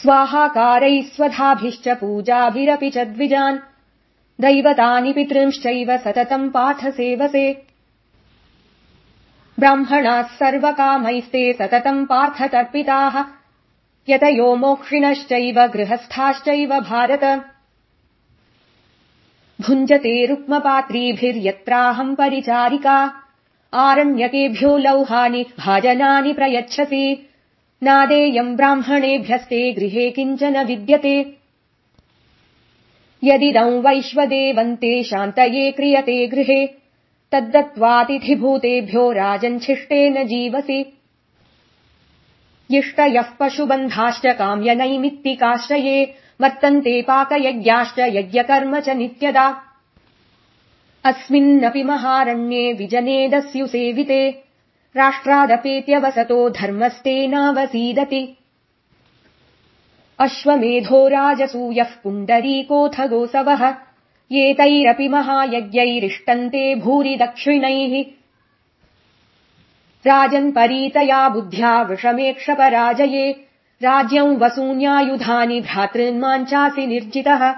स्वाहाकारैः स्वधाभिश्च पूजाभिरपि च द्विजान्। दैवतानि पितृंश्चैव सततम् पाठ सेवसे ब्राह्मणाः सर्वकामैस्ते सततम् पार्थ तर्पिताः यतयो मोक्षिणश्चैव गृहस्थाश्चैव भारत। भुञ्जते रुक्मपात्रीभिर्यत्राहम् परिचारिका। आरण्यकेभ्यो लौहानि भाजनानि प्रयच्छसि नादेयम् ब्राह्मणेभ्यस्ते गृहे किञ्चन विद्यते। यदिदम् वैश्वदेवन्ते शान्तये क्रियते गृहे तद्दत्त्वातिथिभूतेभ्यो राजन्छिष्टेन जीवसि। यिष्टयः पशुबन्धाश्च काम्यनैमित्तिकाश्च ये वर्तन्ते पाकयज्ञाश्च यज्ञकर्म च नित्यदा। अस्मिन्नपि महारण्ये विजनेदस्यु सेविते राष्ट्रादपेत्यवसतो धर्मस्तेनावसीदति। अश्वमेधो राजसूयः पुण्डरीकोऽथ गोसवः एतैरपि महायज्ञैरिष्टन्ते भूरि दक्षिणैः राजन्परीतया बुद्ध्या वृषमेक्षपराजये। राज्यम् वसून्यायुधानि भ्रातृन्माञ्चासि निर्जितः।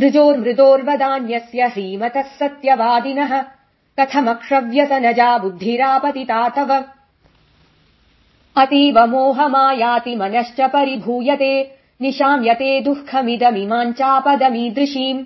ऋजोर्मृदोर्वदान्यस्य ह्रीमतः सत्यवादिनः कथमक्षव्यसनजा बुद्धिरापतिता तव अतीव मोहमायाति मनश्च परिभूयते निशाम्यते दुःखमिदमिमाञ्चापदमीदृशीम्